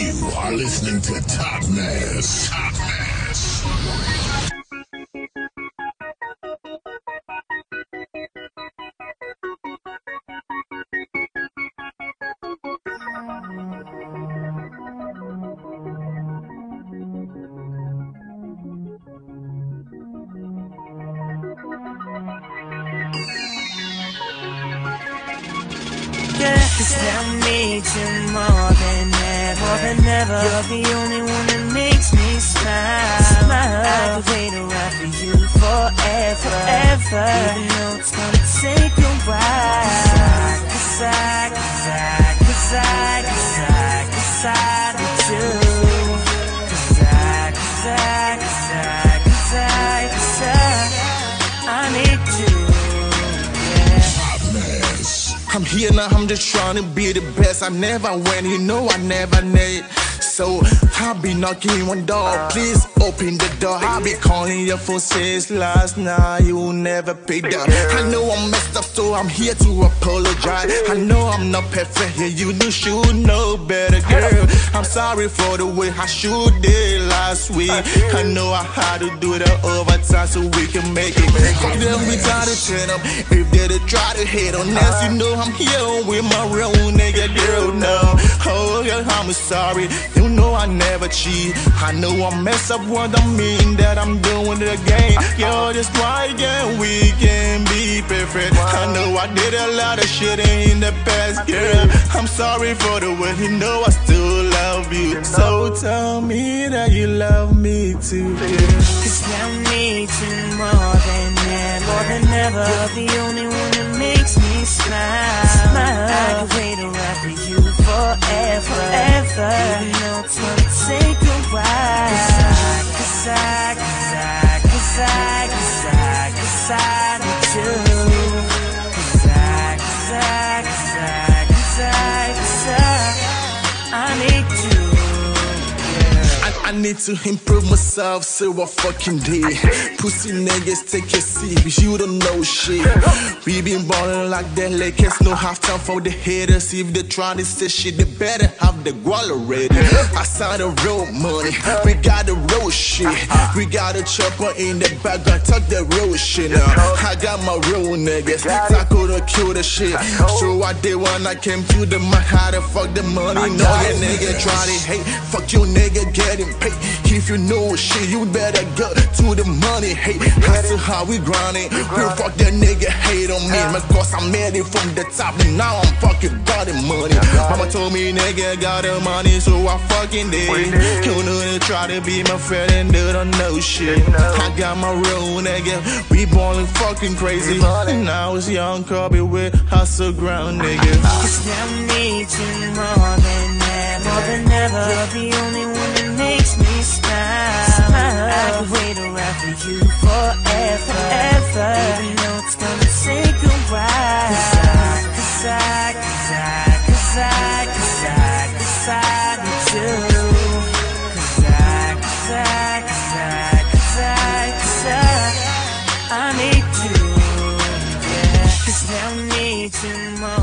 You are listening to Top Mass. Top. Yeah, cause I need you more than ever. You're the only one that makes me smile. smile. I could wait around for you forever. Forever. Even though it's gonna I'm here now, I'm just trying to be the best. I never win, you know I never need. So I'll be knocking one door, please open the door. I'll be calling your phone since last night, you never picked up. I know I'm messed up, so I'm here to apologize. I know I'm not perfect, yeah, you should know better, girl. I'm sorry for the way I shoot it last week. I know I had to do the overtime so we can make it. Fuck them, we try to turn up. If they try to hit on us, you know I'm here with my real nigga, girl. No, yeah, I'm sorry. You know I never cheat. I know I mess up what I mean that I'm doing it again. Yo, just why again we can be perfect. I know I did a lot of shit in the past, girl. I'm sorry for the way you know I still love you. So tell me that you love me too, girl. Cause I need you more than ever. More than ever. You're the only one Even though it's gonna take a while. Cause I, cause I, cause I, cause I, cause I, cause I I, need to improve myself, so I fucking did. Pussy niggas take your seat, you don't know shit. We been ballin' like the Lakers, no half time for the haters. If they try to say shit, they better have the gual already. I signed the road money, we got the road shit. We got a chopper in the back, I talk the road shit now. I got my real niggas, taco to kill the shit. So I did when I came to the my how to fuck the money. No, your nigga try to hate, fuck your nigga getting paid. If you know shit, you better go to the money. Hey, see how we grindin'. We fuck that nigga hate on me, My because I made it from the top, and now I'm fucking got the money. Mama told me nigga got the money, so I fucking did. You know they try to be my friend and they don't know shit. I got my real nigga, we ballin' fucking crazy. And I was young Kobe with hustle ground nigga. Cause now I need you you forever. Forever. Even though it's gonna take a while. Cause I, cause I, cause I, cause I, cause I, cause I. Cause I, I, cause I, need you. Yeah. Cause I need you more